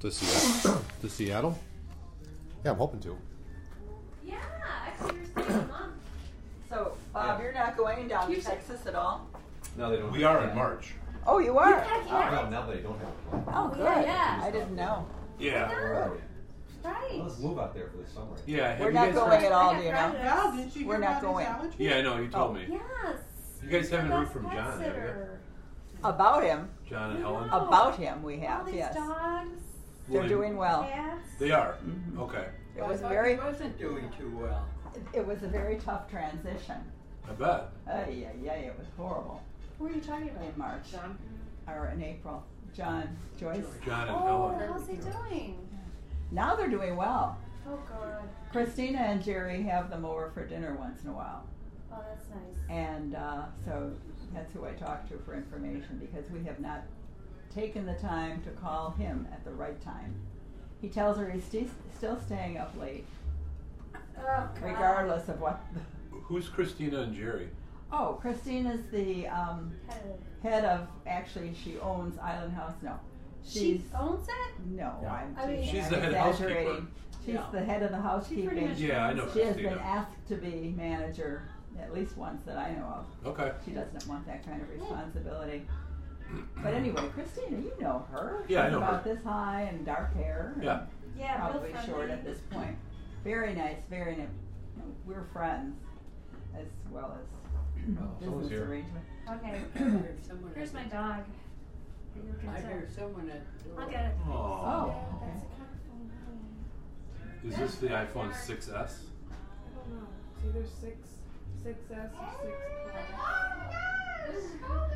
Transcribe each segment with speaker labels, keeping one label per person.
Speaker 1: To Seattle? to Seattle?
Speaker 2: Yeah, I'm hoping to.
Speaker 3: Yeah, actually, you're staying a month.
Speaker 4: So, Bob, you're not going down to Texas at all?
Speaker 5: No, they don't.
Speaker 1: We
Speaker 5: have
Speaker 1: are
Speaker 5: that.
Speaker 1: in March.
Speaker 4: Oh, you are?
Speaker 3: heck
Speaker 4: Oh,
Speaker 5: No, now they don't have a plan.
Speaker 4: Oh, oh good.
Speaker 3: Yeah, yeah.
Speaker 4: I didn't know.
Speaker 1: Yeah.
Speaker 3: Right.
Speaker 5: Let's move out there for the summer.
Speaker 1: Yeah. Have
Speaker 4: We're
Speaker 1: you
Speaker 4: not
Speaker 1: guys
Speaker 4: going
Speaker 1: heard-
Speaker 4: at all,
Speaker 3: I
Speaker 4: do you know?
Speaker 3: friends.
Speaker 6: Val, didn't you
Speaker 4: We're not
Speaker 6: about
Speaker 4: going.
Speaker 6: allergy?
Speaker 1: Yeah, I know. You told
Speaker 4: Oh.
Speaker 1: me.
Speaker 3: Yes.
Speaker 1: You guys
Speaker 3: He's the
Speaker 1: haven't heard from John, have you?
Speaker 4: About him.
Speaker 1: John and Helen.
Speaker 3: Oh.
Speaker 4: About him, we
Speaker 3: All
Speaker 4: have,
Speaker 3: these
Speaker 4: yes.
Speaker 3: dogs,
Speaker 4: They're doing well.
Speaker 3: cats.
Speaker 1: They are.
Speaker 4: Mhm.
Speaker 1: Okay.
Speaker 4: It was very,
Speaker 7: He wasn't doing too well.
Speaker 4: it was a very tough transition.
Speaker 1: I bet.
Speaker 4: Uh, yeah, yeah, it was horrible
Speaker 3: Who are you talking about?
Speaker 4: in March
Speaker 7: John?
Speaker 4: or in April. John, Joyce.
Speaker 1: John and
Speaker 3: Oh,
Speaker 1: Helen.
Speaker 3: how's he doing?
Speaker 4: Now they're doing well.
Speaker 3: Oh God.
Speaker 4: Christina and Jerry have them over for dinner once in a while.
Speaker 3: Oh, that's nice.
Speaker 4: And uh, so that's who I talk to for information because we have not taken the time to call him at the right time. He tells her he's sti- still staying up late,
Speaker 3: Oh
Speaker 4: regardless of what.
Speaker 1: Who's Christina and Jerry?
Speaker 4: Oh, Christina's the um,
Speaker 3: Head.
Speaker 4: head of. Actually, she owns Island House. No,
Speaker 3: She owns it.
Speaker 4: no.
Speaker 1: Yeah.
Speaker 4: I'm
Speaker 3: I mean-
Speaker 1: She's
Speaker 4: I'm
Speaker 1: the head
Speaker 4: exaggerating.
Speaker 1: housekeeper.
Speaker 4: She's
Speaker 7: Yeah.
Speaker 4: the head of the housekeeping.
Speaker 1: Yeah, I know
Speaker 4: She has been asked to be manager at least once that I know of.
Speaker 1: Okay.
Speaker 4: She doesn't want that kind of responsibility. But anyway, Christina, you know her.
Speaker 1: Yeah, I
Speaker 4: She's
Speaker 1: know her.
Speaker 4: about this high and dark hair.
Speaker 1: Yeah.
Speaker 3: Yeah,
Speaker 4: Probably
Speaker 3: friendly.
Speaker 4: short at this point. Very nice, very nice. We're friends as well as
Speaker 1: Oh,
Speaker 4: business
Speaker 1: here.
Speaker 4: arrangement.
Speaker 3: Okay.
Speaker 7: I heard someone
Speaker 3: Here's my dog.
Speaker 7: I
Speaker 3: sit.
Speaker 7: heard someone at the door.
Speaker 3: I'll get it.
Speaker 1: Oh.
Speaker 4: Oh,
Speaker 3: That's
Speaker 4: okay.
Speaker 3: a kind of.
Speaker 1: Is this the iPhone 6S?
Speaker 8: I don't know. It's either six, six S or six plus.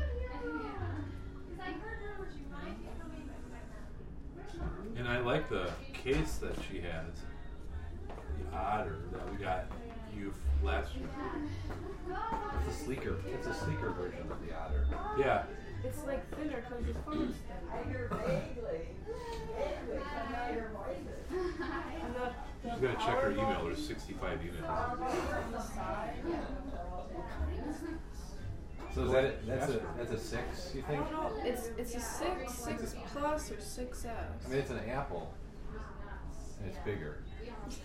Speaker 1: And I like the case that she has. The otter that we got you last year.
Speaker 5: It's a sleeker. It's a sleeker version of the otter.
Speaker 1: Yeah.
Speaker 8: It's like thinner because the phone's
Speaker 4: I
Speaker 8: thin.
Speaker 4: hear vaguely, vaguely come out your voices.
Speaker 8: And the, the
Speaker 1: She's gonna check her email. There's 65 emails.
Speaker 5: So is that it? That's a that's a six. You think?
Speaker 8: I
Speaker 5: think?
Speaker 8: don't know. It's it's a six, six plus or six S.
Speaker 5: I mean, it's an apple, and it's bigger.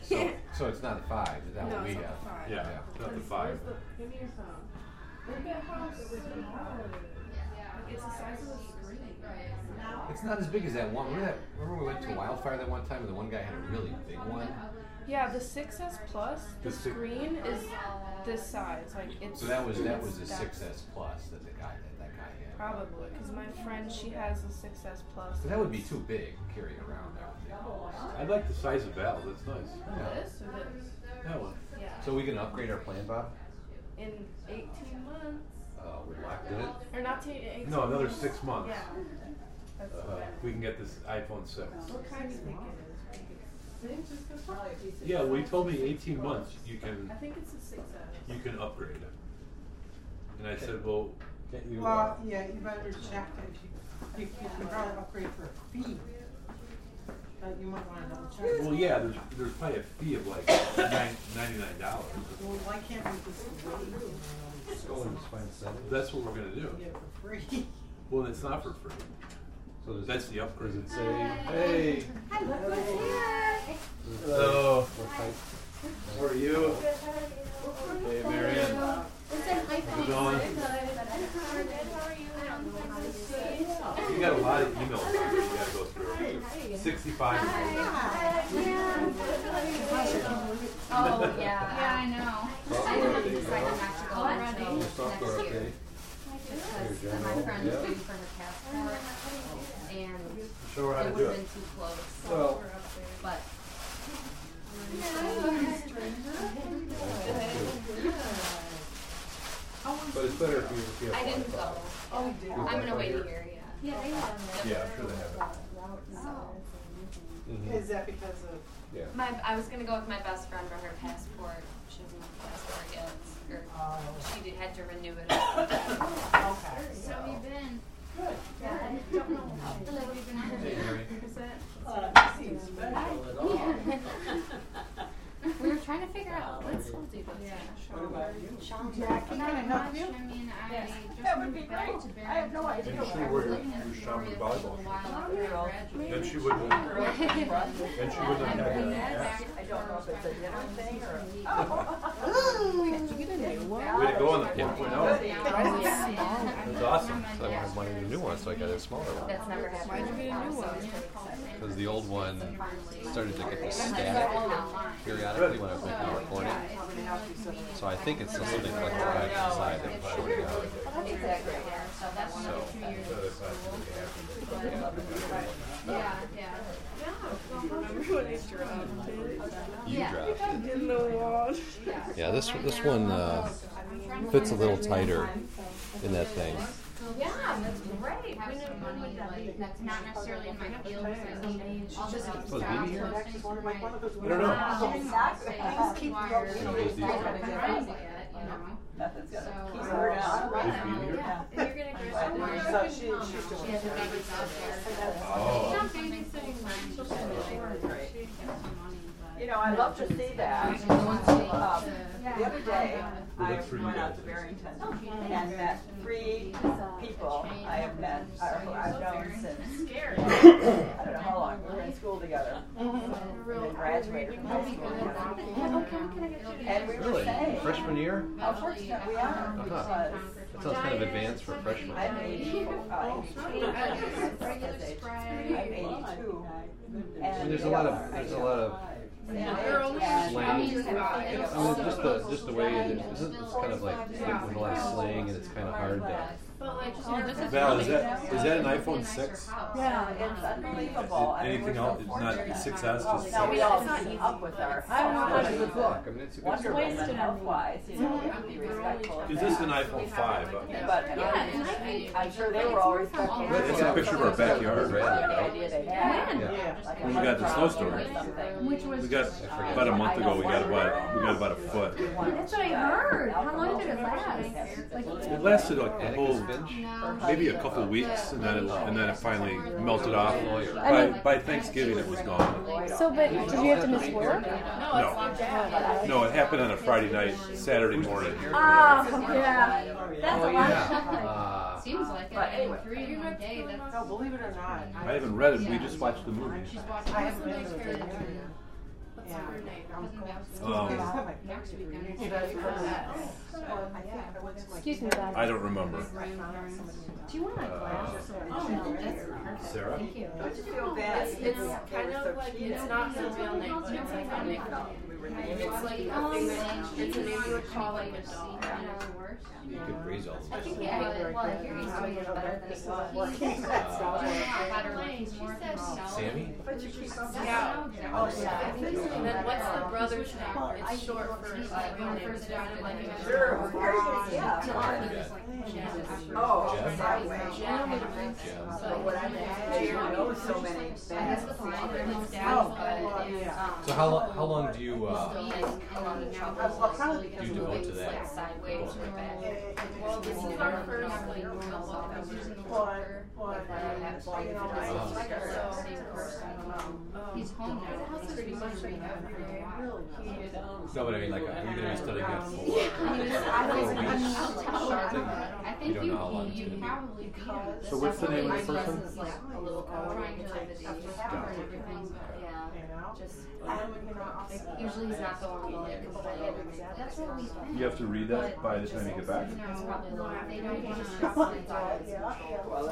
Speaker 5: So so it's not a five. Is that
Speaker 8: no,
Speaker 5: what we
Speaker 8: it's
Speaker 5: have?
Speaker 8: the five.
Speaker 1: Yeah. Not the five.
Speaker 8: Give me your phone. Look at how small it is. It's the size of a screen.
Speaker 5: It's not as big as that one. Remember that? Remember we went to Wildfire that one time, and the one guy had a really big one.
Speaker 8: Yeah, the 6S Plus, the,
Speaker 1: The six-
Speaker 8: screen is this size. Like it's.
Speaker 5: So that was that was a
Speaker 8: it's
Speaker 5: six S plus that the guy that that guy had.
Speaker 8: Probably, because my friend she has a 6S Plus.
Speaker 5: So that would be too big to carry around. That would.
Speaker 1: I like the size of Val. That's nice.
Speaker 8: This or this?
Speaker 1: That one.
Speaker 8: Yeah.
Speaker 5: So we can upgrade our plan, Bob?
Speaker 8: in 18 months.
Speaker 5: Uh, we're locked in it.
Speaker 8: Or not to 18
Speaker 1: No, another
Speaker 8: months.
Speaker 1: six months.
Speaker 8: Yeah. That's
Speaker 1: Uh, we can get this iPhone 6.
Speaker 8: What kind do you think it is?
Speaker 1: Yeah, well, you told me 18 months you can
Speaker 8: I think it's a 6S.
Speaker 1: you can upgrade. And I said, well, can't you?
Speaker 6: Well, uh, yeah, you better check it. You, you can probably upgrade for a fee. But you might wanna double check.
Speaker 1: Well, yeah, there's, there's probably a fee of like nine, $99.
Speaker 6: Well, why can't we just wait
Speaker 5: Just go and just find settings.
Speaker 1: That's what we're gonna do.
Speaker 6: and get it for free?
Speaker 1: Well, it's not for free.
Speaker 5: So does
Speaker 1: That's the upgrade.
Speaker 5: Does it say, hey?
Speaker 3: Hi, look who's here.
Speaker 1: Hello.
Speaker 5: What?
Speaker 1: How are you?
Speaker 3: Good, how are you?
Speaker 1: Hey, Marianne.
Speaker 3: It's
Speaker 1: How's it going?
Speaker 3: 6. We're good. How are you? I don't know how to use it.
Speaker 1: You got a lot of emails you gotta go through. 65.
Speaker 3: Oh, yeah. Yeah, I know. I
Speaker 5: Software
Speaker 3: decided
Speaker 5: update.
Speaker 3: not to go
Speaker 5: Your
Speaker 3: until
Speaker 5: software
Speaker 3: next year. Because my
Speaker 5: general,
Speaker 3: friend was
Speaker 5: yeah.
Speaker 3: waiting for her passport and
Speaker 1: Show her how
Speaker 3: it would
Speaker 1: do
Speaker 3: have
Speaker 1: it.
Speaker 3: been too close.
Speaker 5: Well,
Speaker 3: But
Speaker 5: but it's better if you, if you have.
Speaker 3: I didn't go.
Speaker 6: Oh, did.
Speaker 3: I'm gonna wait a year, yeah.
Speaker 1: Yeah, I'm sure they have it.
Speaker 5: Mhm.
Speaker 6: Is that because of,
Speaker 5: Yeah.
Speaker 3: My, I was gonna go with my best friend for her passport. She doesn't have a passport yet. Or
Speaker 6: oh,
Speaker 3: she did, had to renew it.
Speaker 6: okay.
Speaker 3: So we've been.
Speaker 6: Good.
Speaker 3: Hello, we've been.
Speaker 5: Hey, Mary.
Speaker 3: Is that?
Speaker 6: Uh, nothing special at all.
Speaker 3: we were trying to figure out what school to go to.
Speaker 6: What about you?
Speaker 3: Sean
Speaker 6: Yeah, I can
Speaker 3: Not
Speaker 6: kinda help you.
Speaker 3: I mean, I
Speaker 6: Yes.
Speaker 3: just
Speaker 6: That would
Speaker 3: moved
Speaker 6: be
Speaker 4: I have no idea.
Speaker 1: And she were your, your Schaumburg volleyball.
Speaker 4: Girls.
Speaker 1: Then she wouldn't, then she wouldn't have had the.
Speaker 4: I don't know if it's a dinner thing or.
Speaker 8: Did you get a new one?
Speaker 1: Way to go on the four point oh.
Speaker 4: Yeah.
Speaker 5: So I got a smaller one.
Speaker 9: That's never happened.
Speaker 8: Why'd you get a new one?
Speaker 5: Because the old one started to get the static periodically when I was making a recording. So I think it's still something like the back inside that was shorting out. So,
Speaker 9: Yeah, yeah.
Speaker 8: Remember when they dropped it?
Speaker 5: you
Speaker 9: Yeah.
Speaker 5: dropped it.
Speaker 8: In the water.
Speaker 5: Yeah, this this one uh, fits a little tighter in that thing.
Speaker 9: Yeah, that's great. Have some money, like, that's not necessarily in my field, so I need, I'll just stop
Speaker 5: Was Bibi here?
Speaker 9: posting to my.
Speaker 1: I don't know.
Speaker 4: Nothing's gonna keep her down.
Speaker 1: Is
Speaker 4: Yeah.
Speaker 8: And you're gonna graduate.
Speaker 6: So she, she's
Speaker 9: She has a baby out there.
Speaker 1: Oh.
Speaker 9: Not babysitting, like, she'll spend like,
Speaker 4: Great.
Speaker 9: she gets some money.
Speaker 4: You know, I love to see that. Um,
Speaker 9: uh,
Speaker 4: The other day,
Speaker 1: Well,
Speaker 4: I
Speaker 1: that's for
Speaker 4: went out
Speaker 1: guys.
Speaker 4: to Barrington and met three people I have met, or who I've known since, I don't know how long, we were in school together. And then graduated from high school together. And we were
Speaker 5: Really?
Speaker 4: saying
Speaker 5: Freshman year?
Speaker 4: how fortunate we are
Speaker 5: Uh-huh.
Speaker 4: because
Speaker 5: That sounds kind of advanced for a freshman.
Speaker 4: I'm eighty-four, uh, eighty-two.
Speaker 9: Regular.
Speaker 4: I'm eighty-two.
Speaker 5: I mean, there's a lot of there's a lot of
Speaker 4: And-
Speaker 5: slang. I mean, just the just the way it is. This is it's kind of like with a lot of slang, and it's kind of hard to.
Speaker 8: But like, you know, this is
Speaker 1: Val, is that, is that an iPhone six?
Speaker 4: Yeah, it's unbelievable. I mean,
Speaker 1: Anything else? It's not
Speaker 4: fortunate.
Speaker 1: 6S, just
Speaker 4: Now, we all keep up with our.
Speaker 5: I don't know. It's a good book. I mean, it's a good
Speaker 4: Wonderful
Speaker 5: story.
Speaker 4: and health-wise, you know, we have be respectful
Speaker 1: Is this an iPhone five?
Speaker 4: But,
Speaker 9: Yeah, and I think-
Speaker 4: I'm sure they were all respectful.
Speaker 1: That's a picture of our backyard.
Speaker 4: The idea they had.
Speaker 5: Yeah.
Speaker 4: like
Speaker 1: When we got the snowstorm.
Speaker 9: Which was
Speaker 1: We got, about a month ago, we got about, we got about a foot.
Speaker 9: That's what I heard. How long did it last?
Speaker 1: It lasted like a whole,
Speaker 5: Atticus
Speaker 1: maybe a couple weeks, and then it, and then it finally melted off. By, by Thanksgiving, it was gone.
Speaker 3: So, but did you have to miss work?
Speaker 1: No, no, it happened on a Friday night, Saturday morning.
Speaker 3: Ah, yeah. That's
Speaker 5: Oh
Speaker 3: a lot of
Speaker 5: yeah.
Speaker 3: shoveling.
Speaker 5: Uh,
Speaker 9: Seems like it.
Speaker 4: But anyway.
Speaker 9: Three in one day, that's.
Speaker 6: No, believe it or not.
Speaker 1: I haven't read it, we just watched the movie.
Speaker 9: She's watching.
Speaker 6: I haven't been to the
Speaker 9: Cousin
Speaker 6: theater.
Speaker 1: Um,
Speaker 9: Next weekend.
Speaker 6: He does for that. Well, I think I went to like-
Speaker 3: Excuse me, Bob.
Speaker 1: I don't remember.
Speaker 3: Do you want a glass?
Speaker 9: Oh, that's perfect.
Speaker 1: Sarah?
Speaker 9: Thank you.
Speaker 4: Don't you feel bad?
Speaker 8: It's, it's kind of
Speaker 4: so
Speaker 8: like, it's not her real name, but it's like a nickname.
Speaker 4: We were named.
Speaker 8: It's like a
Speaker 9: Um,
Speaker 8: thing that, it's a name you would call like a dog.
Speaker 5: you could raise all
Speaker 9: I think, yeah, well, I doing it better than his son. He's doing a lot better, like, he's more of himself.
Speaker 5: Sammy?
Speaker 4: But you keep up.
Speaker 8: Yeah.
Speaker 4: Oh, yeah.
Speaker 8: And then what's the brother's name? It's short for his like real name.
Speaker 9: Like,
Speaker 4: Sure, of course, yeah.
Speaker 9: Till he was, like, Jeff.
Speaker 4: Oh, sideways.
Speaker 9: Jeff.
Speaker 4: What I meant, you know so many
Speaker 9: I guess
Speaker 4: bands.
Speaker 9: with a lot of his
Speaker 6: Oh,
Speaker 9: dad's
Speaker 6: well,
Speaker 9: good is,
Speaker 6: yeah.
Speaker 9: um,
Speaker 5: So how how long do you
Speaker 9: he's in a lot of trouble.
Speaker 6: Well, probably
Speaker 5: do you devote to that?
Speaker 9: Like sideways or back.
Speaker 8: Well, this is our first like real book.
Speaker 9: I was using the
Speaker 6: But,
Speaker 9: walker.
Speaker 6: but,
Speaker 9: like, I had
Speaker 6: you know,
Speaker 9: like, so, same person. He's home now. He's pretty much
Speaker 8: every
Speaker 9: been out for a
Speaker 8: day.
Speaker 9: while.
Speaker 5: No, but I mean, like, are you gonna be studying it for?
Speaker 9: He was, I was,
Speaker 5: Four weeks.
Speaker 9: I'll tell you. I
Speaker 5: You
Speaker 9: think you,
Speaker 5: know how
Speaker 9: you
Speaker 5: gonna be.
Speaker 9: probably be.
Speaker 1: So what's the name of the person?
Speaker 9: Is like a little trying to like the and everything, but yeah,
Speaker 6: You know?
Speaker 9: just.
Speaker 6: And, you know, I'll
Speaker 9: Usually he's not the one going to complain. That's what we think.
Speaker 1: You have to read that by the time you get back?
Speaker 9: You know, it's probably a lot. They don't want to.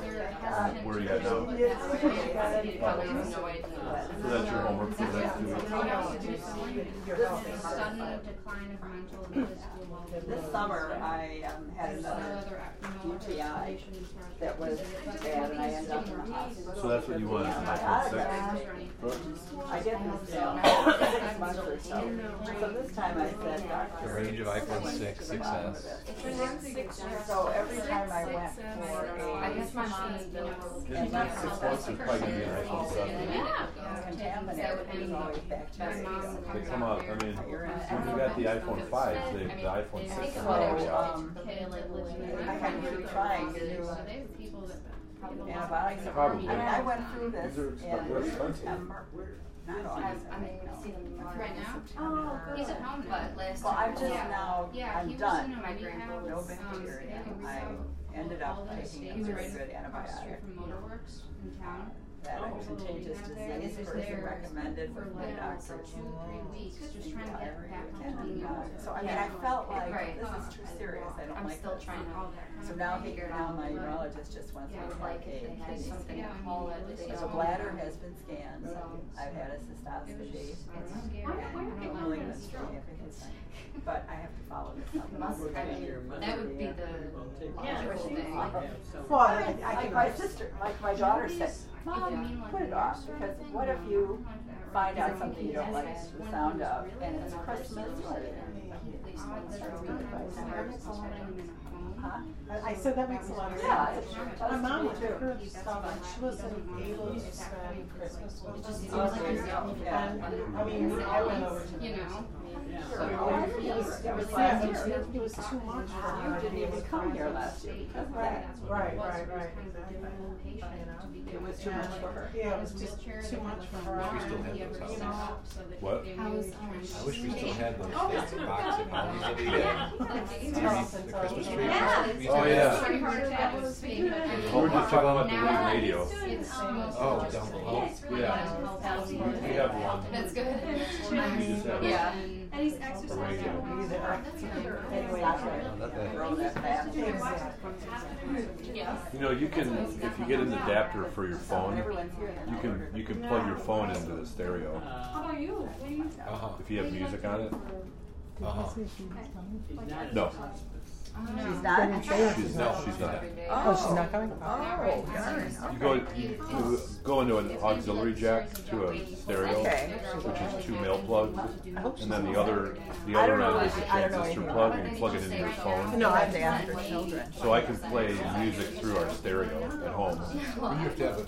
Speaker 9: They're hesitant.
Speaker 1: Where are you at now?
Speaker 9: They probably have no idea.
Speaker 1: So that's your homework for the next two weeks?
Speaker 9: Sudden decline of mental and physical
Speaker 4: This summer, I um, had another UTI that was bad, and I ended up in the hospital.
Speaker 1: So that's what you want, is an?
Speaker 4: I get this now, six months or so. So this time I said,
Speaker 5: The
Speaker 4: doctor.
Speaker 5: range of iPhone 6, 6S.
Speaker 4: So every time I went for
Speaker 9: I
Speaker 4: a
Speaker 9: guess my mom is, you know.
Speaker 1: In the six months, there's probably gonna be an iPhone seven.
Speaker 9: Yeah.
Speaker 4: contaminated, there's always bacteria.
Speaker 1: They come out, I mean, when you got the iPhone five, the, the iPhone six is
Speaker 4: So,
Speaker 1: already out.
Speaker 4: um, I had to keep trying to do, antibiotics.
Speaker 1: Probably.
Speaker 4: I mean, I went through this
Speaker 10: These are expen-
Speaker 4: in
Speaker 10: expensive.
Speaker 4: September, not
Speaker 9: I've,
Speaker 4: August.
Speaker 9: I mean, I've seen him tomorrow.
Speaker 3: Right now?
Speaker 9: Oh, He's at home now. But last
Speaker 4: Well, I'm
Speaker 9: time-
Speaker 4: just
Speaker 9: yeah.
Speaker 4: now,
Speaker 9: Yeah,
Speaker 4: I'm
Speaker 9: he was
Speaker 4: done.
Speaker 9: in a rehab.
Speaker 4: No
Speaker 9: um,
Speaker 4: bacteria.
Speaker 9: and
Speaker 4: I ended up
Speaker 9: the
Speaker 4: taking a
Speaker 9: states
Speaker 4: very good
Speaker 9: across
Speaker 4: antibiotic.
Speaker 9: From Motorworks in town.
Speaker 4: That
Speaker 9: Oh,
Speaker 4: contagious disease person recommended
Speaker 9: for
Speaker 4: my
Speaker 9: like
Speaker 4: doctor.
Speaker 9: two, three weeks, just trying to get back on being
Speaker 4: uh. So I mean,
Speaker 9: Yeah.
Speaker 4: I felt like,
Speaker 9: Right.
Speaker 4: this is too serious, I don't
Speaker 9: I'm
Speaker 4: like
Speaker 9: still
Speaker 4: this.
Speaker 9: trying to
Speaker 4: So now he, now
Speaker 9: out,
Speaker 4: my urologist just wants me to
Speaker 9: like
Speaker 4: a kidney
Speaker 9: something
Speaker 4: scan.
Speaker 9: to call it,
Speaker 4: So the bladder has been scanned,
Speaker 9: So-
Speaker 4: I've had a
Speaker 9: It was
Speaker 4: cystoscopy.
Speaker 9: just, it's
Speaker 4: and
Speaker 9: scary. I don't know.
Speaker 4: malignancy, everything. But I have to follow this up.
Speaker 9: Must, I mean, that would be the logical thing.
Speaker 6: Well, I, I
Speaker 4: Like my sister, like my daughter said, Mom, put it off, because what if you find out something you don't like the sound
Speaker 9: he
Speaker 4: of, and it's Christmas,
Speaker 9: person,
Speaker 4: or-
Speaker 9: at least once
Speaker 6: that's
Speaker 9: or
Speaker 6: good
Speaker 9: twice,
Speaker 6: advice.
Speaker 9: or just put him in a home.
Speaker 4: Huh?
Speaker 6: I, I said that makes a lot of sense.
Speaker 4: Yeah, it
Speaker 6: My mom
Speaker 4: to me
Speaker 6: went
Speaker 4: too.
Speaker 6: stuff and she wasn't able to spend Christmas with
Speaker 9: It
Speaker 6: us.
Speaker 9: just seems like there's no-
Speaker 4: Yeah.
Speaker 6: And, I mean, I went over to.
Speaker 9: You know?
Speaker 6: So, it was, it was, yeah, it it was too much for her.
Speaker 4: You didn't even come here last year because of that.
Speaker 6: Right, right, right, exactly.
Speaker 4: It was too much for her.
Speaker 6: Yeah, it was just too much for her.
Speaker 11: We still have those houses.
Speaker 1: What?
Speaker 11: I wish we still had those
Speaker 6: Oh,
Speaker 11: boxes and all these other
Speaker 1: Yeah.
Speaker 11: the Christmas tree.
Speaker 9: Yeah.
Speaker 11: We used oh, to
Speaker 1: Oh, yeah.
Speaker 11: We're just talking about the Reed radio. Oh, down below.
Speaker 1: Yeah. We have one.
Speaker 9: That's good.
Speaker 1: We just have
Speaker 9: Yeah.
Speaker 1: A-
Speaker 3: And he's exercising.
Speaker 1: radio.
Speaker 4: Anyway, I tried
Speaker 5: Oh, not bad.
Speaker 4: to throw that back.
Speaker 9: Yeah.
Speaker 1: You know, you can if you get an adapter for your phone,
Speaker 4: Everyone's here then.
Speaker 1: you can you can plug your phone into the stereo
Speaker 3: How about you? What do you?
Speaker 11: Uh-huh.
Speaker 1: if you have music on it.
Speaker 11: Uh-huh.
Speaker 1: No,
Speaker 4: She's not?
Speaker 1: she's no, she's not.
Speaker 4: Oh, she's not coming? Oh, darn.
Speaker 1: You go you, you go into an auxiliary jack to a stereo,
Speaker 4: Okay.
Speaker 1: Which is two male plugs, and then the other the other
Speaker 4: don't
Speaker 1: end is a
Speaker 4: anything- I don't know
Speaker 1: transistor plug, and you plug it into your phone.
Speaker 4: No, I have to ask children.
Speaker 1: So I can play music through our stereo at home.
Speaker 11: Well, You have to have a,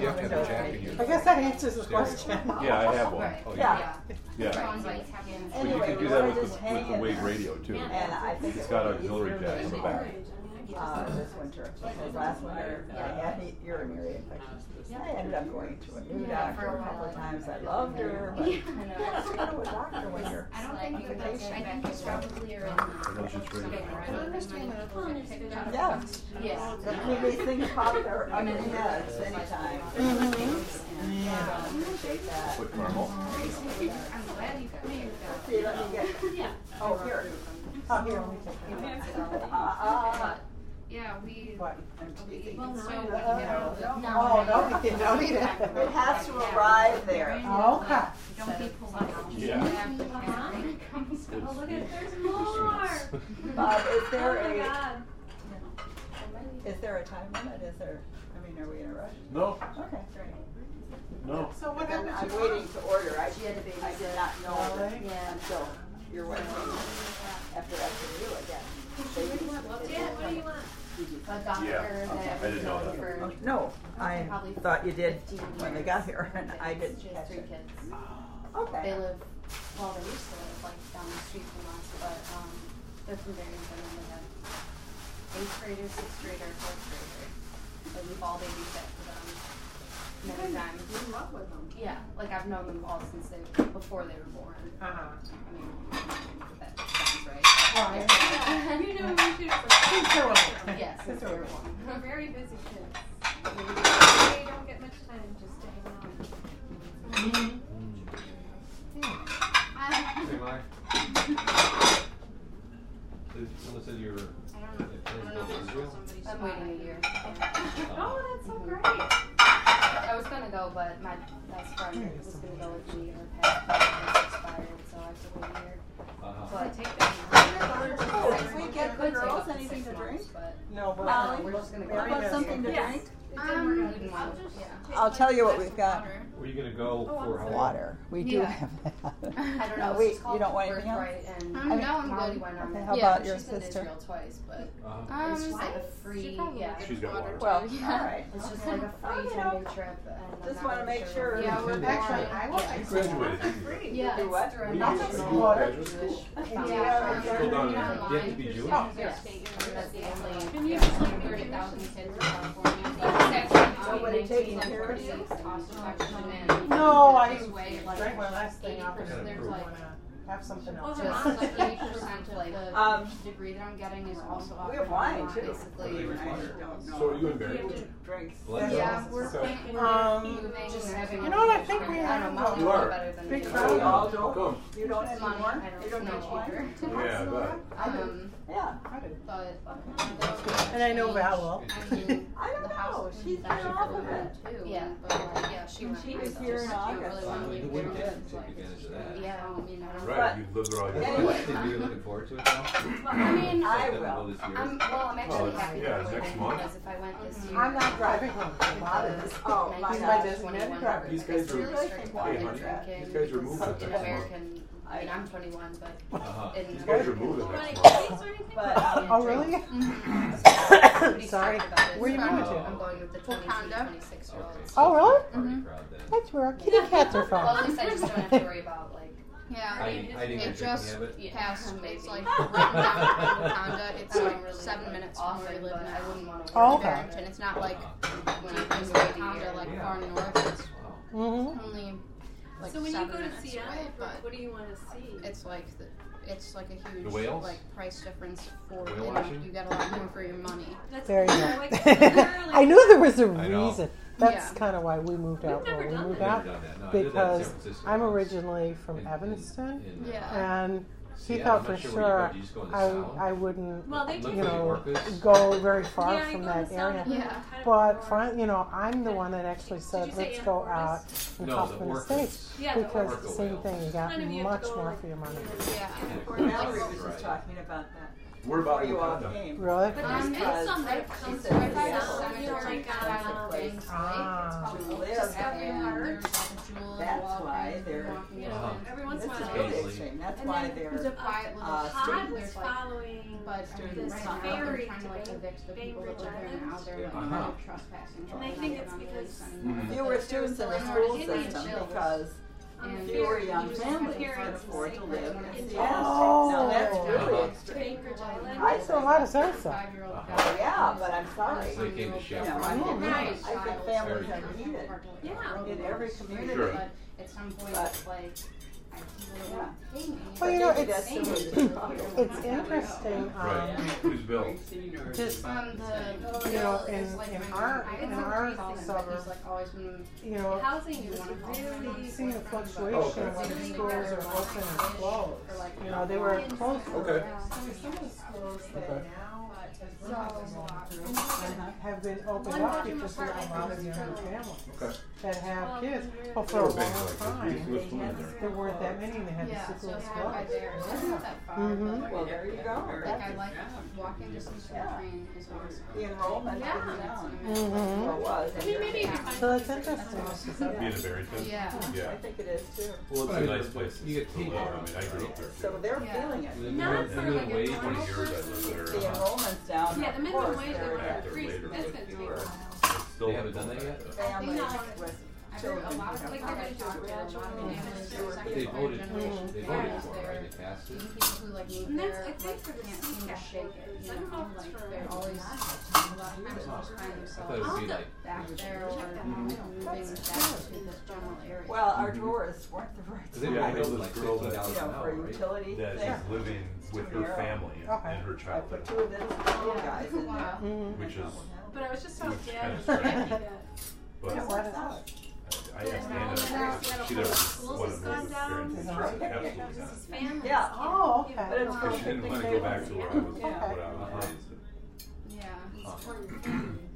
Speaker 11: you have to have a jack in your.
Speaker 6: I guess that answers the
Speaker 11: Stereo.
Speaker 6: question.
Speaker 1: Yeah, I have one.
Speaker 11: Oh,
Speaker 4: Yeah.
Speaker 1: Yeah. But you can do that with the,
Speaker 4: just
Speaker 1: with the
Speaker 4: hanging.
Speaker 1: Wade radio too.
Speaker 4: And I think
Speaker 1: It's
Speaker 4: it
Speaker 1: got
Speaker 4: would be
Speaker 1: auxiliary jack on the
Speaker 4: maybe,
Speaker 1: back.
Speaker 4: Uh, this winter, because last winter I had a urinary infection. I ended up going to a new doctor a couple of times. I loved her, but you have to go to a doctor when you're
Speaker 9: I don't think
Speaker 4: on
Speaker 9: you're, I think it's probably around.
Speaker 1: Are those just radio?
Speaker 4: Yeah.
Speaker 9: Yeah.
Speaker 4: I mean, things pop their under the heads anytime. And, uh, appreciate that.
Speaker 1: Quick caramel.
Speaker 9: I'm glad you got me.
Speaker 4: See, let me get,
Speaker 9: Yeah.
Speaker 4: oh, here.
Speaker 6: Oh, here, let me take that.
Speaker 4: Uh, uh,
Speaker 9: But, yeah, we.
Speaker 6: What?
Speaker 4: I'm teasing.
Speaker 9: So when you
Speaker 4: Uh,
Speaker 9: get.
Speaker 6: Oh, no, we don't need it.
Speaker 4: It has to arrive there.
Speaker 6: Okay.
Speaker 9: Don't be polite.
Speaker 1: Yeah.
Speaker 3: Oh, look at, there's more.
Speaker 4: Bob, is there
Speaker 3: Oh my
Speaker 4: a,
Speaker 3: god.
Speaker 4: is there a time limit? Is there, I mean, are we in a rush?
Speaker 1: No,
Speaker 4: Okay, great.
Speaker 1: no.
Speaker 6: So what
Speaker 4: And
Speaker 6: happened
Speaker 4: I'm waiting to order. I, I did not know
Speaker 6: Really?
Speaker 4: that until you're waiting after asking you again.
Speaker 3: Yeah, what do you want?
Speaker 9: A doctor
Speaker 1: Yeah.
Speaker 9: that
Speaker 1: I didn't know that.
Speaker 9: for
Speaker 4: No, I
Speaker 9: Probably
Speaker 4: thought you did
Speaker 9: 15
Speaker 4: when they
Speaker 9: years.
Speaker 4: got here and I didn't
Speaker 9: She has
Speaker 4: catch
Speaker 9: three
Speaker 4: it.
Speaker 9: kids.
Speaker 4: Okay.
Speaker 9: They live, well, they used to live like down the street from us, but um, they're from Barrington and they have eighth grader, sixth grader, fourth grader. So we've all babysat for them many times.
Speaker 3: You in love with them.
Speaker 9: Yeah, like I've known them all since they before they were born.
Speaker 6: Uh-huh.
Speaker 9: I mean, that sounds right.
Speaker 6: Right.
Speaker 3: You know, we should. like,
Speaker 9: Yes, since they were born.
Speaker 3: We're very busy kids. They don't get much time just to hang out.
Speaker 11: Say, Mike. Did- Someone said you were.
Speaker 9: I don't know. I don't know if it's
Speaker 11: Israel?
Speaker 9: somebody's I'm waiting a year.
Speaker 3: Oh, that's so great.
Speaker 9: I was gonna go, but my best friend was gonna go with me. Her passport was expired, so I have to wait a year.
Speaker 11: Uh-huh.
Speaker 9: But take that.
Speaker 4: Oh, if we get the
Speaker 9: Could take
Speaker 4: girls anything to drink?
Speaker 6: No, but.
Speaker 4: Molly,
Speaker 9: we're just gonna go.
Speaker 4: How about something to
Speaker 6: busy.
Speaker 4: drink?
Speaker 9: Um, wouldn't want- yeah.
Speaker 4: I'll tell you what we've got.
Speaker 11: Were you gonna go for how?
Speaker 4: Water. We do
Speaker 9: Yeah.
Speaker 4: have that.
Speaker 9: I don't
Speaker 4: No,
Speaker 9: know.
Speaker 4: we- you don't want anything else?
Speaker 9: Birthright And
Speaker 4: I mean,
Speaker 9: no, I'm
Speaker 4: Molly,
Speaker 9: good when I'm.
Speaker 4: okay, how
Speaker 9: yeah,
Speaker 4: about your
Speaker 9: she's been to
Speaker 4: sister?
Speaker 9: Israel twice, but
Speaker 11: Uh-huh.
Speaker 9: um, it's just like a free. Yeah.
Speaker 1: She's got water.
Speaker 4: Well, all
Speaker 9: Yeah.
Speaker 4: right.
Speaker 9: It's just like a free
Speaker 4: Okay,
Speaker 9: ten day trip. And
Speaker 4: Just wanna make sure.
Speaker 9: Yeah, we're
Speaker 6: Actually, I was-
Speaker 9: yeah.
Speaker 1: You graduated. didn't?
Speaker 9: Yeah,
Speaker 4: Do what?
Speaker 9: through a
Speaker 11: Were you
Speaker 9: national
Speaker 11: school graduate
Speaker 9: Jewish
Speaker 11: school?
Speaker 9: foundation.
Speaker 6: Yeah.
Speaker 11: Still done. You have to be Jewish?
Speaker 9: Oh, yes. And that's the only, yeah, thirty thousand kids in California.
Speaker 4: Nobody taking care of you?
Speaker 6: No, I
Speaker 9: This
Speaker 6: drank my last thing out
Speaker 9: There's
Speaker 6: there.
Speaker 9: like
Speaker 6: Have something
Speaker 9: just
Speaker 6: else.
Speaker 9: like eighty percent of the
Speaker 4: Um,
Speaker 9: degree that I'm getting is also
Speaker 4: We have wine too.
Speaker 9: basically.
Speaker 4: Believe it or not, you don't know.
Speaker 1: So are you and Barry?
Speaker 4: Drinks.
Speaker 5: Blend
Speaker 9: Yeah, we're
Speaker 1: Okay.
Speaker 9: planning
Speaker 6: Um,
Speaker 9: moving and having.
Speaker 6: you know what, I think we
Speaker 9: I
Speaker 6: have
Speaker 9: don't know,
Speaker 1: You are.
Speaker 6: Big crowd.
Speaker 4: We all don't.
Speaker 1: Come.
Speaker 4: You don't
Speaker 9: Money,
Speaker 4: anymore? You don't
Speaker 9: know
Speaker 4: drink wine?
Speaker 9: cheaper.
Speaker 1: Yeah, I bet.
Speaker 4: Yeah.
Speaker 9: but.
Speaker 6: Uh, and I know Val will.
Speaker 9: I mean,
Speaker 4: I don't know. She's been off of it.
Speaker 9: too. Yeah, but like, yeah, she was.
Speaker 4: She was here in August.
Speaker 9: really want to
Speaker 5: Who
Speaker 9: leave
Speaker 5: wouldn't take take advantage of that?
Speaker 9: Yeah, I mean, I don't.
Speaker 1: Right, you've lived there all your
Speaker 4: Anyway.
Speaker 1: life.
Speaker 5: Think you're looking forward to it now?
Speaker 9: I mean,
Speaker 4: I will.
Speaker 9: I'm well. I'm actually
Speaker 1: Oh,
Speaker 9: happy
Speaker 1: yeah, next month.
Speaker 9: because if I went this year,
Speaker 6: I'm not driving home.
Speaker 9: because
Speaker 4: Oh, my
Speaker 6: He's my
Speaker 4: gosh.
Speaker 6: designated driver.
Speaker 1: These guys
Speaker 9: it's
Speaker 1: are-
Speaker 4: Hey,
Speaker 1: honey, these guys are moving next month.
Speaker 9: American. I mean, I'm 21, but
Speaker 5: Uh-huh.
Speaker 9: in
Speaker 1: These guys are moving
Speaker 9: rules,
Speaker 1: next
Speaker 9: like,
Speaker 1: month.
Speaker 4: But, um,
Speaker 6: Oh, really?
Speaker 9: pretty
Speaker 6: Sorry.
Speaker 9: strict about it.
Speaker 6: Where you
Speaker 9: So
Speaker 6: moving
Speaker 9: I'm-
Speaker 6: to?
Speaker 9: I'm going with the 26 year olds.
Speaker 6: Oh, really?
Speaker 5: Party crowd then.
Speaker 6: That's where our kitty cats are
Speaker 9: Well, at
Speaker 6: from.
Speaker 9: least I just don't have to worry about like.
Speaker 10: Yeah,
Speaker 5: Hiding, hiding your
Speaker 10: it just
Speaker 5: habit?
Speaker 10: passed.
Speaker 9: maybe.
Speaker 10: It's like right down in Wauconda. It's like
Speaker 9: really
Speaker 10: seven
Speaker 9: live
Speaker 10: minutes from where we
Speaker 9: often,
Speaker 10: live
Speaker 9: but
Speaker 10: now.
Speaker 9: I wouldn't want to.
Speaker 6: Oh, okay.
Speaker 9: about
Speaker 10: Barrington. It's not like
Speaker 9: when
Speaker 10: when
Speaker 9: I
Speaker 10: you
Speaker 9: was
Speaker 10: go to
Speaker 9: a
Speaker 10: Wauconda, like
Speaker 5: Yeah.
Speaker 10: far north. It's
Speaker 5: Wow.
Speaker 6: hmm
Speaker 10: only like
Speaker 3: So when you go to Seattle,
Speaker 10: away, but
Speaker 3: what do you want to see?
Speaker 10: it's like the, it's like a huge
Speaker 5: The whales?
Speaker 10: like price difference for
Speaker 5: Whale
Speaker 10: you, know,
Speaker 5: watching?
Speaker 10: you get a lot more for your money.
Speaker 3: That's
Speaker 6: There you
Speaker 3: I
Speaker 6: go.
Speaker 3: like-
Speaker 6: I knew there was a reason. That's
Speaker 10: Yeah.
Speaker 6: kind of why we moved out.
Speaker 3: never
Speaker 6: Well, we moved
Speaker 3: that.
Speaker 6: out
Speaker 5: Never done that. No, I did that in
Speaker 6: because I'm originally from
Speaker 5: In- in-
Speaker 6: Evanston,
Speaker 5: in, uh,
Speaker 10: Yeah.
Speaker 6: and he
Speaker 5: Seattle.
Speaker 6: thought for
Speaker 5: not sure you
Speaker 6: sure
Speaker 5: go. You just go the
Speaker 6: I? I wouldn't
Speaker 3: Well, they
Speaker 6: you know
Speaker 5: orcas?
Speaker 6: go very far
Speaker 3: yeah,
Speaker 6: from that
Speaker 3: in the south
Speaker 6: area.
Speaker 10: Yeah.
Speaker 6: But
Speaker 3: north.
Speaker 6: you know, I'm the one that actually said,
Speaker 3: Did you say
Speaker 6: let's go
Speaker 3: Anacortes?
Speaker 6: out and
Speaker 5: No,
Speaker 6: talk to the
Speaker 5: orcas.
Speaker 6: states
Speaker 3: Yeah,
Speaker 6: because the same
Speaker 5: whale.
Speaker 6: thing. You got
Speaker 3: Kind of you have
Speaker 6: much more
Speaker 3: like-
Speaker 6: for your money.
Speaker 10: Yeah.
Speaker 4: Mallory was
Speaker 5: Right.
Speaker 4: just talking about that.
Speaker 1: We're about
Speaker 4: Before you all
Speaker 6: Really?
Speaker 3: But there's
Speaker 10: Um,
Speaker 3: been some that have come
Speaker 4: said
Speaker 3: the
Speaker 4: the
Speaker 3: south, you know,
Speaker 4: cemetery
Speaker 3: like
Speaker 4: is a place
Speaker 6: Ah.
Speaker 4: to live.
Speaker 10: Just
Speaker 3: every
Speaker 10: and
Speaker 3: heart.
Speaker 10: there's like a jewel in the
Speaker 4: That's why they're-
Speaker 10: walking
Speaker 3: you
Speaker 10: it
Speaker 3: know,
Speaker 10: in.
Speaker 3: every once in a while.
Speaker 4: really extreme. That's why they're.
Speaker 10: There's a quiet little
Speaker 4: uh,
Speaker 10: street.
Speaker 3: Was following
Speaker 10: But
Speaker 3: this
Speaker 10: right
Speaker 3: ferry
Speaker 10: trying to
Speaker 3: to
Speaker 10: like
Speaker 3: Bay-
Speaker 10: evict the people
Speaker 3: Bainbridge
Speaker 10: that live there now.
Speaker 3: Island.
Speaker 10: They're like
Speaker 5: Uh-huh.
Speaker 10: trespassing.
Speaker 3: And I think it's because
Speaker 10: lease anymore.
Speaker 5: Mhm.
Speaker 4: Fewer students in the school system because
Speaker 10: And
Speaker 4: fewer young
Speaker 3: you
Speaker 4: families can
Speaker 3: it
Speaker 4: afford to live in
Speaker 3: in
Speaker 4: Seattle.
Speaker 6: Oh.
Speaker 4: Now that's really extreme.
Speaker 6: I saw a lot of salsa.
Speaker 5: Uh-huh.
Speaker 4: Oh, yeah, but I'm sorry.
Speaker 5: So you came to
Speaker 4: You
Speaker 5: share.
Speaker 4: know, I
Speaker 5: Right.
Speaker 4: think,
Speaker 3: Right.
Speaker 4: I think families are needed
Speaker 3: Yeah.
Speaker 4: in every community.
Speaker 1: Sure.
Speaker 10: But at some point,
Speaker 4: But-
Speaker 10: it's like, I really
Speaker 4: Yeah.
Speaker 10: want to pay me.
Speaker 6: Well, you know, it's
Speaker 4: that's the way to-
Speaker 6: it's interesting. Um,
Speaker 1: Who's Bill?
Speaker 6: just
Speaker 10: Um, the
Speaker 6: You know, in-
Speaker 10: like
Speaker 6: in our- in our
Speaker 10: call
Speaker 6: suburb,
Speaker 10: always been
Speaker 6: you know,
Speaker 3: Housing is
Speaker 10: wanna call
Speaker 3: really.
Speaker 6: seeing the fluctuation
Speaker 1: Okay.
Speaker 6: when the schools are open and closed. You know, they were closed for
Speaker 1: Okay.
Speaker 6: some some of the schools that
Speaker 1: Okay.
Speaker 6: now have been opened up because there are a lot of younger families
Speaker 1: Okay.
Speaker 6: That have kids. Well, for
Speaker 1: There
Speaker 6: a
Speaker 1: were banks
Speaker 6: long
Speaker 1: like
Speaker 6: time,
Speaker 1: Who's swimming in there?
Speaker 6: there weren't that many, and they had
Speaker 10: yeah,
Speaker 6: the
Speaker 10: so
Speaker 6: schools
Speaker 10: it's right there. So it's not that far.
Speaker 6: Mhm.
Speaker 4: Well, there you go.
Speaker 10: Like I like walking distance to the
Speaker 4: Yeah.
Speaker 10: train is awesome.
Speaker 4: The enrollment
Speaker 3: Yeah.
Speaker 4: is down.
Speaker 6: Mhm.
Speaker 4: Was.
Speaker 3: I mean, maybe you could find
Speaker 6: So that's
Speaker 3: something
Speaker 6: interesting.
Speaker 1: Being a Barrington?
Speaker 10: Yeah.
Speaker 1: Yeah.
Speaker 4: I think it is too.
Speaker 1: Well, it's
Speaker 5: Well,
Speaker 1: a
Speaker 5: I
Speaker 1: nice place
Speaker 5: you get
Speaker 1: to live. I mean, I grew up there.
Speaker 4: So they're
Speaker 10: Yeah.
Speaker 4: feeling it.
Speaker 5: The
Speaker 3: Not
Speaker 5: minimum-
Speaker 3: for
Speaker 5: the
Speaker 3: like a normal
Speaker 1: Twenty years I lived there.
Speaker 4: The enrollment's down.
Speaker 3: Yeah, the minimum wage
Speaker 4: they're
Speaker 3: would
Speaker 4: at
Speaker 3: increase,
Speaker 1: later.
Speaker 3: that's gonna
Speaker 1: Still
Speaker 5: They haven't done that yet?
Speaker 4: families with
Speaker 10: I've heard a
Speaker 4: children.
Speaker 10: lot of
Speaker 4: you know,
Speaker 10: like
Speaker 3: they're
Speaker 10: I
Speaker 3: gonna
Speaker 10: talked
Speaker 3: do
Speaker 10: to a lot of
Speaker 3: gradual
Speaker 10: families,
Speaker 4: fewer
Speaker 10: second,
Speaker 5: They voted, they voted for it, right? They passed it?
Speaker 10: People who like move
Speaker 3: And that's,
Speaker 10: there,
Speaker 3: I think, for the
Speaker 10: can't seem to
Speaker 3: CCAP
Speaker 10: shake it.
Speaker 3: voters.
Speaker 10: You
Speaker 3: I don't know
Speaker 10: know,
Speaker 3: if it's for-
Speaker 10: they're always a lot of times they'll just find
Speaker 5: I thought it would be like,
Speaker 10: back there or moving back to this general area.
Speaker 4: Well, our drawers weren't the right
Speaker 5: Cause they
Speaker 1: Yeah, I know
Speaker 5: paid
Speaker 1: this
Speaker 5: like
Speaker 1: girl
Speaker 5: fifteen
Speaker 1: that-
Speaker 5: dollars
Speaker 4: You
Speaker 5: an
Speaker 4: know, for
Speaker 5: right?
Speaker 4: utility
Speaker 1: That
Speaker 4: things.
Speaker 1: is living with her family and oh. her
Speaker 4: I
Speaker 1: child,
Speaker 4: put two of those little guys in there.
Speaker 1: Which is,
Speaker 3: But I was just so
Speaker 1: Which
Speaker 3: dead
Speaker 1: kind
Speaker 3: and
Speaker 1: of
Speaker 3: cranky
Speaker 1: strange.
Speaker 3: that.
Speaker 1: but
Speaker 4: Yeah,
Speaker 1: I
Speaker 4: what is
Speaker 1: asked Anna, she never wanted to move with Barrington. She said absolutely
Speaker 3: This is family.
Speaker 4: Yeah.
Speaker 6: Oh, okay.
Speaker 4: But it's
Speaker 1: Because she didn't want to go back to where I was,
Speaker 4: Yeah.
Speaker 1: what I was raised.
Speaker 10: Yeah.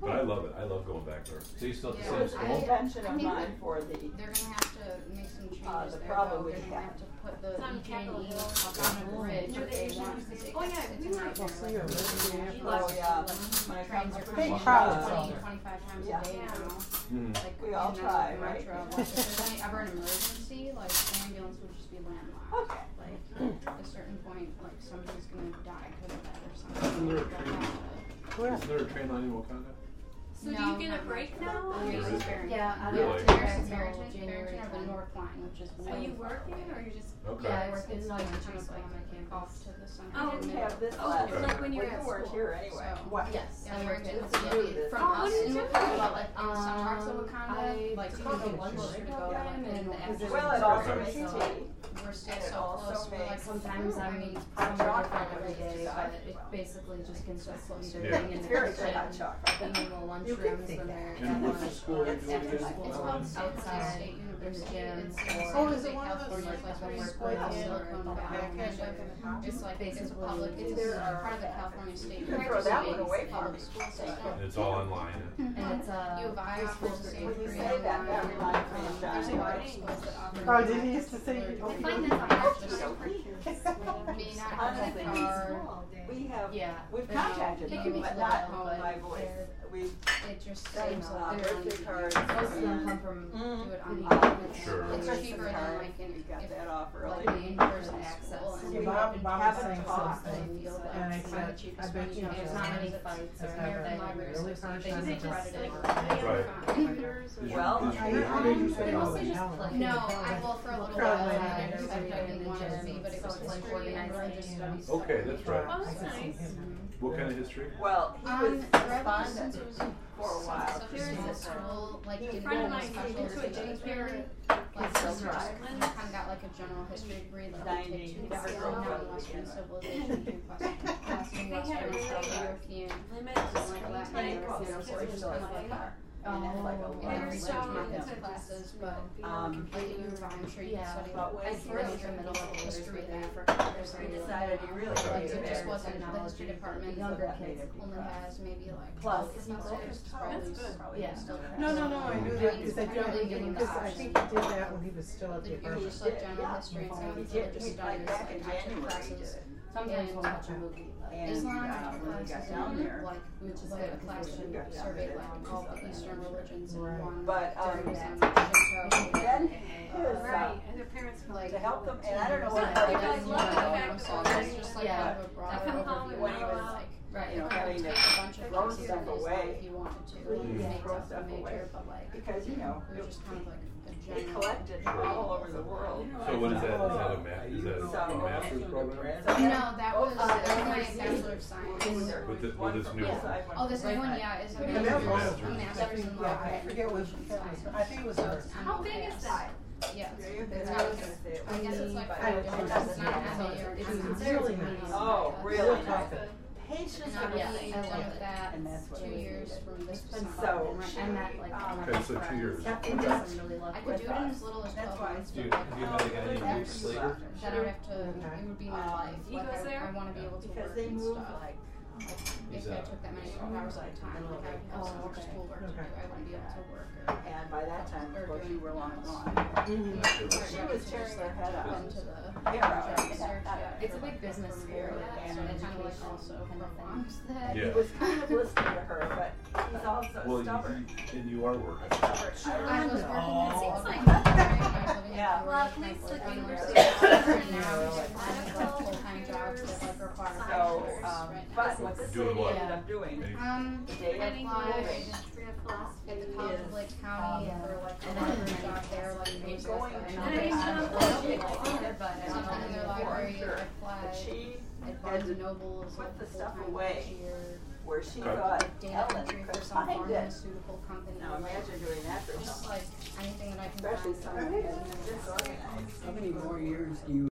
Speaker 1: But I love it. I love going back there.
Speaker 5: So you still at the
Speaker 10: Yeah.
Speaker 5: same
Speaker 4: It was an
Speaker 5: school?
Speaker 4: invention
Speaker 10: I
Speaker 4: of
Speaker 10: think
Speaker 4: mine
Speaker 10: that
Speaker 4: for the,
Speaker 10: They're gonna have to make some changes
Speaker 4: Uh, the
Speaker 10: there
Speaker 4: problem
Speaker 10: though.
Speaker 4: we
Speaker 10: They're gonna
Speaker 4: have-
Speaker 10: have to put the
Speaker 3: It's on
Speaker 10: EJ&E
Speaker 3: Capitol Hill.
Speaker 10: up on a bridge if they want,
Speaker 3: Oh, yeah, we
Speaker 10: a
Speaker 3: were-
Speaker 10: nightmare.
Speaker 6: Well, so
Speaker 10: like,
Speaker 6: you're
Speaker 10: the
Speaker 6: really-
Speaker 4: oh yeah, when it
Speaker 10: Trains
Speaker 4: comes
Speaker 10: are
Speaker 4: to
Speaker 6: Big
Speaker 10: coming
Speaker 6: crowds
Speaker 10: in
Speaker 6: out
Speaker 10: 20,
Speaker 6: there.
Speaker 10: 25 times
Speaker 4: Yeah.
Speaker 10: a day now.
Speaker 1: Mm.
Speaker 10: Like,
Speaker 4: We all
Speaker 10: in and out
Speaker 4: try,
Speaker 10: of the
Speaker 4: right?
Speaker 10: metro. Like, if there's any, ever an emergency, like, the ambulance would just be landlocked.
Speaker 4: Okay.
Speaker 10: Like, at a certain point, like, somebody's gonna die because of that or something.
Speaker 1: Isn't there a
Speaker 10: They'll
Speaker 1: train?
Speaker 10: have to-
Speaker 6: Where?
Speaker 1: Isn't there a train line in Wauconda?
Speaker 3: So do you get a break now?
Speaker 10: Years
Speaker 1: There
Speaker 10: is
Speaker 1: is?
Speaker 10: Barrington.
Speaker 9: Yeah, I
Speaker 1: Really?
Speaker 9: don't
Speaker 10: Years
Speaker 9: think
Speaker 10: is
Speaker 9: until
Speaker 10: Barrington,
Speaker 9: January
Speaker 10: Barrington or the
Speaker 9: 10th.
Speaker 10: North Line, which is
Speaker 3: Are you working
Speaker 10: away.
Speaker 3: or you just?
Speaker 1: Okay.
Speaker 10: Yeah,
Speaker 9: It's-
Speaker 10: it's,
Speaker 9: it's
Speaker 10: it's
Speaker 9: not
Speaker 10: like
Speaker 9: much
Speaker 10: kind of like
Speaker 9: on my campus.
Speaker 10: off to the center.
Speaker 3: Oh,
Speaker 10: of
Speaker 4: We have this
Speaker 3: Oh,
Speaker 1: okay.
Speaker 3: like when you were
Speaker 4: Well,
Speaker 3: at
Speaker 4: you
Speaker 3: school.
Speaker 4: here anyway.
Speaker 10: So,
Speaker 6: What?
Speaker 9: Yes,
Speaker 10: Yeah,
Speaker 9: I worked
Speaker 10: Barrington,
Speaker 9: at
Speaker 10: it's
Speaker 4: do
Speaker 10: from
Speaker 3: Oh,
Speaker 10: us,
Speaker 3: what did you
Speaker 10: we're
Speaker 3: do?
Speaker 10: talking about like in
Speaker 9: Um,
Speaker 10: some parts of Wauconda,
Speaker 9: I
Speaker 10: like
Speaker 9: took
Speaker 10: you
Speaker 9: a
Speaker 10: can
Speaker 9: lunch
Speaker 10: closer to go in, and the
Speaker 9: Because
Speaker 10: after
Speaker 4: Well, it also makes tea.
Speaker 10: we're still
Speaker 4: it
Speaker 10: so
Speaker 4: also
Speaker 10: close. We're like
Speaker 9: Sometimes I'm
Speaker 10: mean,
Speaker 4: hot
Speaker 9: from
Speaker 4: chocolate
Speaker 9: different every
Speaker 4: every
Speaker 9: day,
Speaker 4: day.
Speaker 9: but it basically just gets so close to being in
Speaker 4: It's
Speaker 9: the
Speaker 4: very good
Speaker 9: kitchen.
Speaker 4: hot chocolate.
Speaker 9: In the little
Speaker 6: You could think that.
Speaker 1: And what's the school you're
Speaker 9: it's
Speaker 1: doing again?
Speaker 10: It's called
Speaker 9: outside.
Speaker 10: State University.
Speaker 6: Oh, is it one of those
Speaker 10: California,
Speaker 6: like
Speaker 10: like
Speaker 6: where
Speaker 10: when
Speaker 6: you
Speaker 10: we're
Speaker 6: squeeze
Speaker 10: going to
Speaker 6: in
Speaker 10: Silicon
Speaker 6: or
Speaker 10: Valley,
Speaker 6: back
Speaker 10: kind
Speaker 6: in
Speaker 10: of. It's like it's a
Speaker 9: Basically,
Speaker 10: public. It's a part of the California State
Speaker 4: You can throw that one away for
Speaker 10: public
Speaker 4: me.
Speaker 10: school system.
Speaker 1: And it's all online.
Speaker 9: And it's uh,
Speaker 10: U of I offers the
Speaker 4: When you say that, that reminds me of
Speaker 10: There's a
Speaker 4: John.
Speaker 10: lot of schools that.
Speaker 6: Oh, did he used to say?
Speaker 10: particular-
Speaker 3: find
Speaker 6: he-
Speaker 3: that hard
Speaker 10: Just
Speaker 3: to
Speaker 10: me not having
Speaker 4: Honestly,
Speaker 10: a car.
Speaker 4: We have,
Speaker 9: yeah.
Speaker 4: we've contacted them, but not
Speaker 9: lot,
Speaker 4: by voice.
Speaker 9: They're-
Speaker 4: We,
Speaker 10: It just
Speaker 4: Got
Speaker 10: seems
Speaker 4: uh,
Speaker 10: like
Speaker 4: birthday cards.
Speaker 9: Most of them come from
Speaker 4: Mm.
Speaker 10: do it on
Speaker 9: Mhm.
Speaker 10: the internet.
Speaker 1: Sure.
Speaker 10: It's cheaper than like in,
Speaker 4: we got
Speaker 10: if
Speaker 4: that off early.
Speaker 10: like the in-person access.
Speaker 9: school.
Speaker 6: Yeah, Bob, Bob was
Speaker 4: haven't
Speaker 6: saying
Speaker 4: talked.
Speaker 6: something,
Speaker 10: Feel like
Speaker 6: and I
Speaker 10: it's
Speaker 6: said,
Speaker 10: the cheapest
Speaker 6: I bet
Speaker 10: one
Speaker 6: you
Speaker 10: can
Speaker 6: know.
Speaker 9: There's not many fights
Speaker 6: has
Speaker 9: or
Speaker 10: American
Speaker 6: a
Speaker 10: Library
Speaker 6: really
Speaker 10: Association. They just
Speaker 6: the
Speaker 10: credit it.
Speaker 1: Right.
Speaker 4: Well,
Speaker 1: Is
Speaker 9: I-
Speaker 1: your- did
Speaker 9: they
Speaker 1: say-
Speaker 9: mostly just play.
Speaker 10: No, I well for a little while I
Speaker 6: learning.
Speaker 10: had I
Speaker 9: Everybody
Speaker 10: didn't
Speaker 9: in the
Speaker 10: to
Speaker 9: gym.
Speaker 10: but it was
Speaker 9: like
Speaker 10: history and
Speaker 9: organized,
Speaker 10: religious
Speaker 9: you know.
Speaker 10: studies.
Speaker 1: Okay, that's right.
Speaker 3: Oh, that's nice.
Speaker 1: What kind of history?
Speaker 4: well, he
Speaker 10: Um,
Speaker 4: was
Speaker 10: forever
Speaker 4: respondent for a while.
Speaker 10: since
Speaker 3: There is a
Speaker 10: school, like
Speaker 3: A
Speaker 10: didn't
Speaker 3: friend of
Speaker 10: on
Speaker 3: mine
Speaker 10: special
Speaker 3: came into a
Speaker 10: studies
Speaker 3: James
Speaker 10: period.
Speaker 3: Barry.
Speaker 10: Like
Speaker 4: Still
Speaker 10: just kind of got like a general history degree, like they
Speaker 4: Ninety,
Speaker 10: take two
Speaker 4: never
Speaker 10: classes
Speaker 4: broke
Speaker 10: in
Speaker 4: to
Speaker 10: Western civilization, two classes, Western,
Speaker 3: They had a
Speaker 10: Western, European,
Speaker 3: Limit
Speaker 10: something
Speaker 3: screen
Speaker 10: like that.
Speaker 3: time
Speaker 10: And
Speaker 4: Well,
Speaker 10: it's
Speaker 4: of
Speaker 10: just
Speaker 4: course,
Speaker 10: kind
Speaker 4: still
Speaker 10: like
Speaker 4: a car.
Speaker 9: Oh,
Speaker 4: And it's like a
Speaker 10: and
Speaker 4: one
Speaker 10: then research
Speaker 4: lane
Speaker 10: methods classes, but
Speaker 4: Um,
Speaker 10: like you, I'm sure you
Speaker 9: Yeah,
Speaker 10: study
Speaker 4: but
Speaker 10: like
Speaker 4: when
Speaker 10: first
Speaker 4: he
Speaker 10: or
Speaker 4: was-
Speaker 10: middle level history in
Speaker 9: there for
Speaker 10: Africa.
Speaker 9: there's
Speaker 4: We decided he really
Speaker 10: Like
Speaker 4: liked
Speaker 10: it
Speaker 4: it
Speaker 10: just wasn't the history department,
Speaker 9: The younger kids
Speaker 10: only has maybe like
Speaker 4: Plus,
Speaker 10: twelve
Speaker 4: he broke his
Speaker 10: professors,
Speaker 4: toe.
Speaker 10: probably probably
Speaker 9: Yeah.
Speaker 10: still
Speaker 6: No, no, no, I knew that because I
Speaker 10: Really
Speaker 6: did,
Speaker 10: giving
Speaker 6: because I think he did that when he was still at the
Speaker 10: If you
Speaker 6: apartment.
Speaker 10: just like
Speaker 4: did,
Speaker 10: general
Speaker 4: yeah.
Speaker 10: history and
Speaker 4: He
Speaker 10: some
Speaker 4: did,
Speaker 10: religious studies,
Speaker 4: back
Speaker 10: like
Speaker 4: in January he
Speaker 10: classes.
Speaker 4: did it.
Speaker 9: Sometimes we'll watch a movie. Like-
Speaker 4: And,
Speaker 10: Islam I took
Speaker 4: when we got
Speaker 10: classes
Speaker 4: down
Speaker 10: in,
Speaker 4: there,
Speaker 10: like we just
Speaker 9: good
Speaker 10: had a
Speaker 9: because
Speaker 10: class
Speaker 9: we
Speaker 10: and
Speaker 4: got down
Speaker 10: surveyed like all the Eastern religions in
Speaker 6: Right.
Speaker 10: one
Speaker 4: But, um,
Speaker 10: Judaism,
Speaker 4: then his, uh,
Speaker 3: Right, and their parents felt
Speaker 10: like
Speaker 4: to help them, and I don't know what,
Speaker 10: like,
Speaker 3: I
Speaker 10: I
Speaker 3: love
Speaker 10: love
Speaker 3: the
Speaker 10: that
Speaker 3: fact
Speaker 10: so
Speaker 3: that
Speaker 10: it's just like
Speaker 9: Yeah.
Speaker 10: kind of a broad
Speaker 3: That come home
Speaker 10: overview
Speaker 4: when he was,
Speaker 10: like
Speaker 9: Right.
Speaker 4: you know,
Speaker 10: kind
Speaker 4: having
Speaker 10: take
Speaker 4: to
Speaker 10: a bunch of
Speaker 4: throw stuff away.
Speaker 10: if you wanted to
Speaker 4: Yeah.
Speaker 10: and make
Speaker 4: Throw stuff
Speaker 10: major,
Speaker 4: away.
Speaker 10: but like
Speaker 4: because, you know,
Speaker 10: it was just kind of like a
Speaker 4: they
Speaker 10: general
Speaker 4: collected all over the world.
Speaker 1: So what is that? Is that a ma- is that a
Speaker 4: So-
Speaker 1: master's program?
Speaker 4: So
Speaker 10: No, that was,
Speaker 4: Uh,
Speaker 10: that was my
Speaker 4: MIT.
Speaker 10: Bachelor of Science.
Speaker 1: With this- with this new
Speaker 10: Yeah.
Speaker 1: one?
Speaker 10: Oh, this new one, yeah, is a
Speaker 6: And
Speaker 10: master's, a master's in
Speaker 6: yeah,
Speaker 10: law.
Speaker 6: I forget what, I think it was hers.
Speaker 3: How big is that?
Speaker 10: Yeah.
Speaker 4: Yeah,
Speaker 10: It's not- I guess it's like
Speaker 4: But
Speaker 10: five
Speaker 4: I-
Speaker 10: different,
Speaker 4: that's
Speaker 10: it's not
Speaker 4: not-
Speaker 10: heavy or
Speaker 9: It's
Speaker 10: it's
Speaker 9: really
Speaker 10: considered
Speaker 9: nice.
Speaker 4: Oh,
Speaker 10: medium.
Speaker 4: really?
Speaker 6: We'll talk to-
Speaker 4: Patience
Speaker 10: And I've
Speaker 4: the
Speaker 9: Yeah,
Speaker 10: been
Speaker 9: I
Speaker 10: done
Speaker 9: like
Speaker 10: that
Speaker 4: And that's what
Speaker 10: two
Speaker 4: we
Speaker 10: years from this
Speaker 9: And
Speaker 10: summer.
Speaker 4: so
Speaker 9: And
Speaker 4: she,
Speaker 9: I met like
Speaker 4: um,
Speaker 1: Okay, so two years.
Speaker 9: It
Speaker 4: Kept
Speaker 9: doesn't really look
Speaker 10: I could do it in as little as
Speaker 4: That's
Speaker 10: twelve
Speaker 4: why
Speaker 10: months,
Speaker 1: Do you,
Speaker 10: but
Speaker 1: have you
Speaker 10: like,
Speaker 1: met a guy named
Speaker 4: After
Speaker 1: Luke
Speaker 4: you
Speaker 1: Slater?
Speaker 4: left,
Speaker 10: then I would have to,
Speaker 6: Okay.
Speaker 10: it would be my
Speaker 4: Um,
Speaker 10: life,
Speaker 3: he
Speaker 10: like
Speaker 3: goes
Speaker 10: I,
Speaker 3: there?
Speaker 10: I wanna be able to
Speaker 4: because
Speaker 10: work
Speaker 4: they
Speaker 10: and
Speaker 4: moved
Speaker 10: stuff.
Speaker 4: like,
Speaker 10: If I took that many hours at a time, like I would have so
Speaker 9: Oh,
Speaker 10: much
Speaker 9: okay.
Speaker 10: schoolwork to do, I wouldn't be able to work or.
Speaker 4: and by that time, of course, you were long gone. She was tearing her head out.
Speaker 10: Into the
Speaker 4: Hair out.
Speaker 10: yeah.
Speaker 9: It's a big business area,
Speaker 10: Yeah,
Speaker 9: so
Speaker 10: so it kind of like
Speaker 9: education
Speaker 10: also
Speaker 9: kind of thing.
Speaker 10: prolongs that.
Speaker 1: Yeah.
Speaker 4: He was kind of listening to her, but he's also
Speaker 1: Well,
Speaker 4: stubborn.
Speaker 1: you, and you are working.
Speaker 4: A stubborn.
Speaker 10: I was working at
Speaker 3: Seems like-
Speaker 4: Yeah.
Speaker 3: Well, at least the university
Speaker 10: And
Speaker 3: has
Speaker 10: now I'm just
Speaker 3: medical,
Speaker 10: kind of like full-time jobs that like require
Speaker 4: So,
Speaker 10: hours
Speaker 4: um,
Speaker 10: right now.
Speaker 4: but what this
Speaker 1: Doing
Speaker 4: lady
Speaker 1: what?
Speaker 4: ended up doing,
Speaker 1: Any-
Speaker 10: Um,
Speaker 4: the day
Speaker 3: Planning
Speaker 4: of
Speaker 10: Applied.
Speaker 4: moving,
Speaker 3: history of philosophy.
Speaker 10: at the college of Lake County
Speaker 9: um,
Speaker 10: for like a
Speaker 9: and
Speaker 10: library
Speaker 9: then
Speaker 10: job there, like
Speaker 4: He's
Speaker 10: maybe
Speaker 4: going
Speaker 10: like
Speaker 4: to-
Speaker 3: And I used to have
Speaker 10: Like,
Speaker 3: those people
Speaker 10: like,
Speaker 9: it, but
Speaker 10: Something in their library,
Speaker 4: Sure.
Speaker 10: Applied
Speaker 4: she
Speaker 10: at Barnes and Noble as
Speaker 4: put the stuff away. where she
Speaker 1: Okay.
Speaker 4: thought Ellen
Speaker 10: for
Speaker 4: could
Speaker 10: some
Speaker 4: find it.
Speaker 10: pharmaceutical company.
Speaker 4: Now imagine doing that for
Speaker 10: Just
Speaker 4: someone,
Speaker 10: like anything that I can
Speaker 4: especially
Speaker 10: find.
Speaker 4: someone who's disorganized.
Speaker 7: How many more years do you